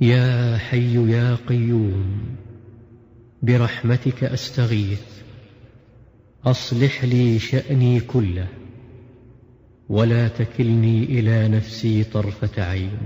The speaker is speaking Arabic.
يا حي يا قيوم برحمتك أستغيث. أصلح لي شأني كله ولا تكلني إلى نفسي طرفة عين.